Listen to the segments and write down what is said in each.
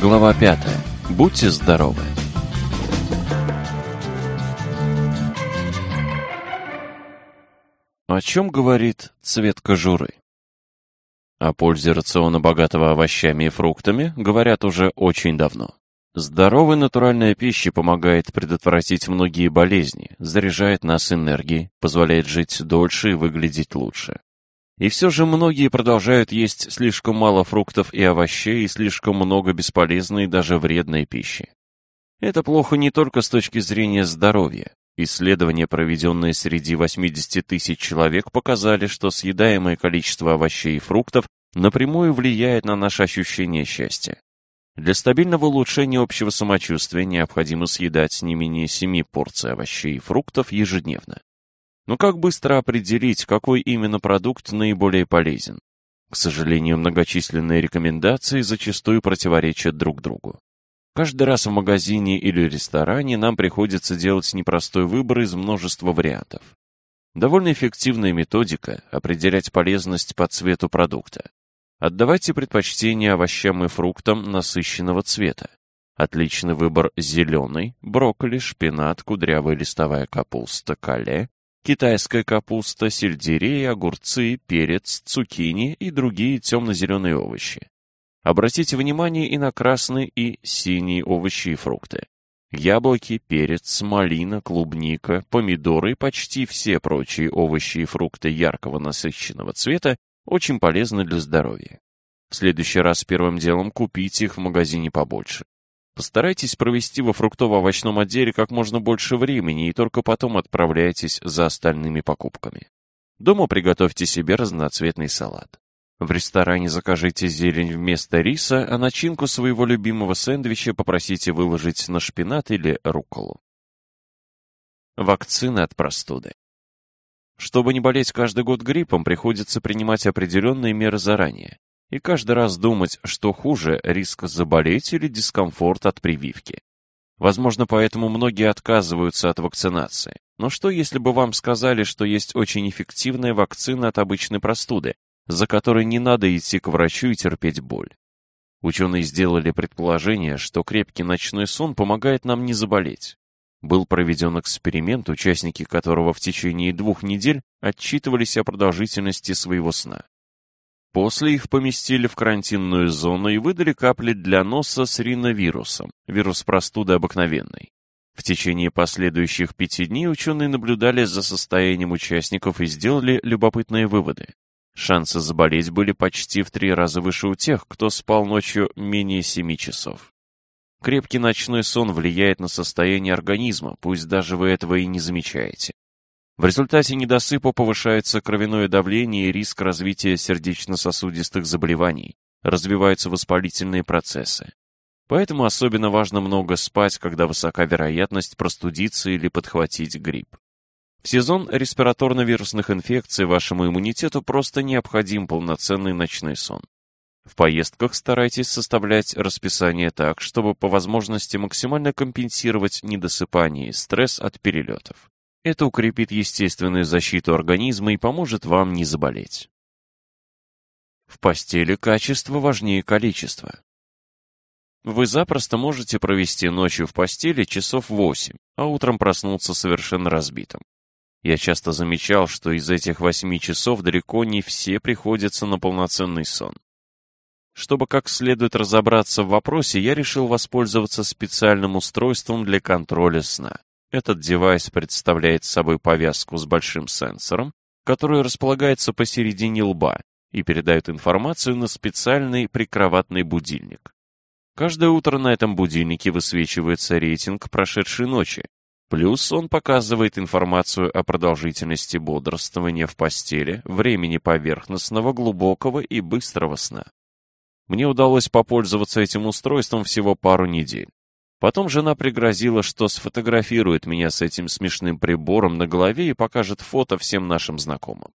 Глава 5. Будьте здоровы. О чем говорит цвет кожуры? О пользе рациона, богатого овощами и фруктами, говорят уже очень давно. Здоровая натуральная пища помогает предотвратить многие болезни, заряжает нас энергией, позволяет жить дольше и выглядеть лучше. И все же многие продолжают есть слишком мало фруктов и овощей и слишком много бесполезной и даже вредной пищи. Это плохо не только с точки зрения здоровья. Исследования, проведенные среди 80 тысяч человек, показали, что съедаемое количество овощей и фруктов напрямую влияет на наше ощущение счастья. Для стабильного улучшения общего самочувствия необходимо съедать не менее 7 порций овощей и фруктов ежедневно. Но как быстро определить, какой именно продукт наиболее полезен? К сожалению, многочисленные рекомендации зачастую противоречат друг другу. Каждый раз в магазине или ресторане нам приходится делать непростой выбор из множества вариантов. Довольно эффективная методика – определять полезность по цвету продукта. Отдавайте предпочтение овощам и фруктам насыщенного цвета. Отличный выбор зеленый, брокколи, шпинат, кудрявая листовая капуста, кале, китайская капуста, сельдерей, огурцы, перец, цукини и другие темно-зеленые овощи. Обратите внимание и на красные и синие овощи и фрукты. Яблоки, перец, малина, клубника, помидоры и почти все прочие овощи и фрукты яркого насыщенного цвета очень полезны для здоровья. В следующий раз первым делом купите их в магазине побольше. Постарайтесь провести во фруктово-овощном отделе как можно больше времени и только потом отправляйтесь за остальными покупками. Дома приготовьте себе разноцветный салат. В ресторане закажите зелень вместо риса, а начинку своего любимого сэндвича попросите выложить на шпинат или рукколу. Вакцины от простуды. Чтобы не болеть каждый год гриппом, приходится принимать определенные меры заранее и каждый раз думать, что хуже риск заболеть или дискомфорт от прививки. Возможно, поэтому многие отказываются от вакцинации. Но что, если бы вам сказали, что есть очень эффективная вакцина от обычной простуды, за которой не надо идти к врачу и терпеть боль? Ученые сделали предположение, что крепкий ночной сон помогает нам не заболеть. Был проведен эксперимент, участники которого в течение двух недель отчитывались о продолжительности своего сна. После их поместили в карантинную зону и выдали капли для носа с риновирусом, вирус простуды обыкновенной. В течение последующих пяти дней ученые наблюдали за состоянием участников и сделали любопытные выводы. Шансы заболеть были почти в три раза выше у тех, кто спал ночью менее семи часов. Крепкий ночной сон влияет на состояние организма, пусть даже вы этого и не замечаете. В результате недосыпа повышается кровяное давление и риск развития сердечно-сосудистых заболеваний, развиваются воспалительные процессы. Поэтому особенно важно много спать, когда высока вероятность простудиться или подхватить грипп. В сезон респираторно-вирусных инфекций вашему иммунитету просто необходим полноценный ночной сон. В поездках старайтесь составлять расписание так, чтобы по возможности максимально компенсировать недосыпание и стресс от перелетов. Это укрепит естественную защиту организма и поможет вам не заболеть. В постели качество важнее количества. Вы запросто можете провести ночью в постели часов 8, а утром проснуться совершенно разбитым. Я часто замечал, что из этих 8 часов далеко не все приходятся на полноценный сон. Чтобы как следует разобраться в вопросе, я решил воспользоваться специальным устройством для контроля сна. Этот девайс представляет собой повязку с большим сенсором, который располагается посередине лба и передает информацию на специальный прикроватный будильник. Каждое утро на этом будильнике высвечивается рейтинг прошедшей ночи, плюс он показывает информацию о продолжительности бодрствования в постели, времени поверхностного, глубокого и быстрого сна. Мне удалось попользоваться этим устройством всего пару недель. Потом жена пригрозила, что сфотографирует меня с этим смешным прибором на голове и покажет фото всем нашим знакомым.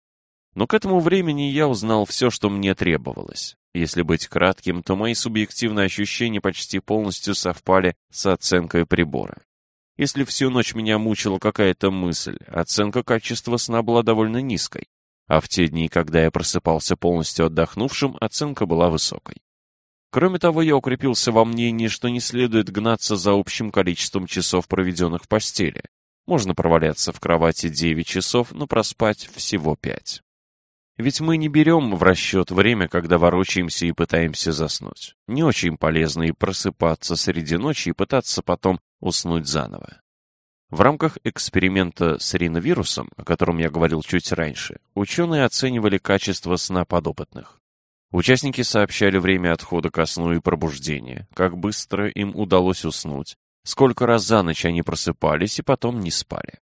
Но к этому времени я узнал все, что мне требовалось. Если быть кратким, то мои субъективные ощущения почти полностью совпали с оценкой прибора. Если всю ночь меня мучила какая-то мысль, оценка качества сна была довольно низкой. А в те дни, когда я просыпался полностью отдохнувшим, оценка была высокой. Кроме того, я укрепился во мнении, что не следует гнаться за общим количеством часов, проведенных в постели. Можно проваляться в кровати 9 часов, но проспать всего 5. Ведь мы не берем в расчет время, когда ворочаемся и пытаемся заснуть. Не очень полезно и просыпаться среди ночи и пытаться потом уснуть заново. В рамках эксперимента с риновирусом, о котором я говорил чуть раньше, ученые оценивали качество сна подопытных. Участники сообщали время отхода ко сну и пробуждения, как быстро им удалось уснуть, сколько раз за ночь они просыпались и потом не спали.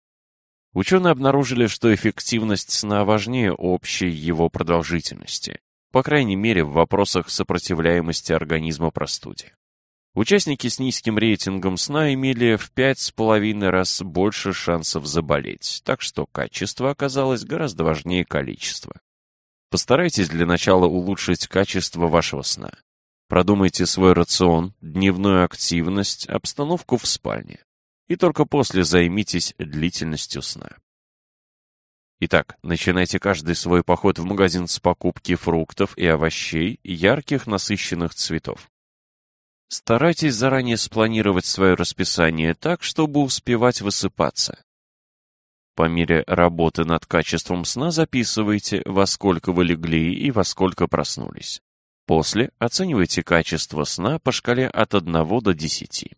Ученые обнаружили, что эффективность сна важнее общей его продолжительности, по крайней мере в вопросах сопротивляемости организма простуде. Участники с низким рейтингом сна имели в пять с половиной раз больше шансов заболеть, так что качество оказалось гораздо важнее количества. Постарайтесь для начала улучшить качество вашего сна. Продумайте свой рацион, дневную активность, обстановку в спальне. И только после займитесь длительностью сна. Итак, начинайте каждый свой поход в магазин с покупки фруктов и овощей ярких насыщенных цветов. Старайтесь заранее спланировать свое расписание так, чтобы успевать высыпаться. По мере работы над качеством сна записывайте, во сколько вы легли и во сколько проснулись. После оценивайте качество сна по шкале от 1 до 10.